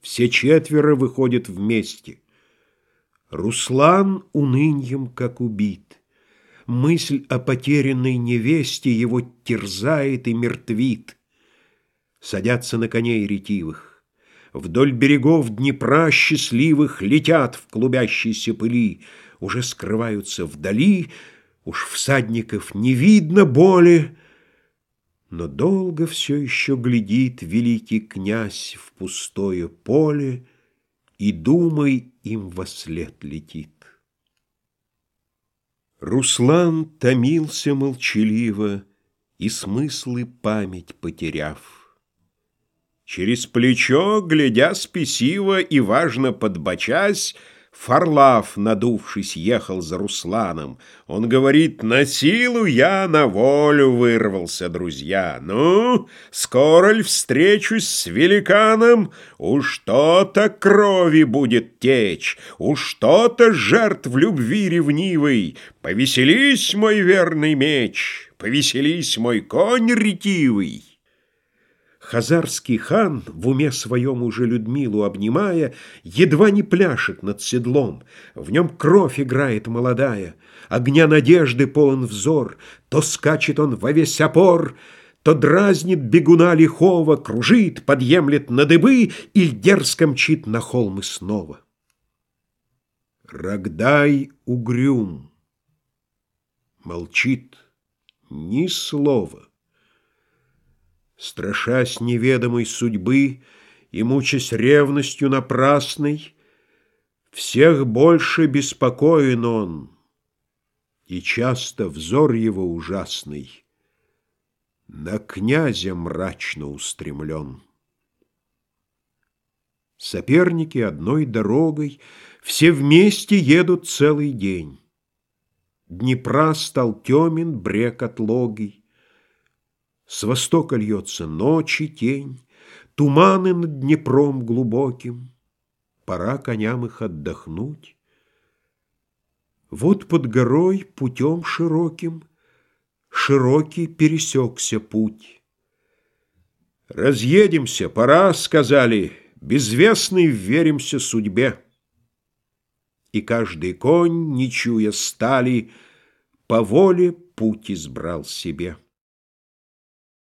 Все четверо выходят вместе. Руслан уныньем как убит. Мысль о потерянной невесте его терзает и мертвит. Садятся на коней ретивых. Вдоль берегов Днепра счастливых Летят в клубящейся пыли, Уже скрываются вдали, Уж всадников не видно боли, но долго все еще глядит великий князь в пустое поле, И думай им во след летит. Руслан томился молчаливо, И смыслы память потеряв. Через плечо, глядя спесиво И важно подбочась, Фарлав, надувшись, ехал за Русланом. Он говорит, на силу я на волю вырвался, друзья. Ну, скоро ли встречусь с великаном? Уж что-то крови будет течь, уж что-то жертв любви ревнивой. Повеселись, мой верный меч, повеселись, мой конь ретивый. Хазарский хан, в уме своем уже Людмилу обнимая, Едва не пляшет над седлом, в нем кровь играет молодая, Огня надежды полон взор, то скачет он во весь опор, То дразнит бегуна лихого, кружит, подъемлет на дыбы И дерзко мчит на холмы снова. Рогдай угрюм, молчит ни слова. Страшась неведомой судьбы и мучаясь ревностью напрасной, Всех больше беспокоен он, и часто взор его ужасный На князя мрачно устремлен. Соперники одной дорогой Все вместе едут целый день. Днепра стал темен брег отлогий, с востока льется ночи тень, Туманы над Днепром глубоким, Пора коням их отдохнуть. Вот под горой путем широким Широкий пересекся путь. «Разъедемся, пора», — сказали, «Безвестный веримся судьбе». И каждый конь, не чуя стали, По воле путь избрал себе.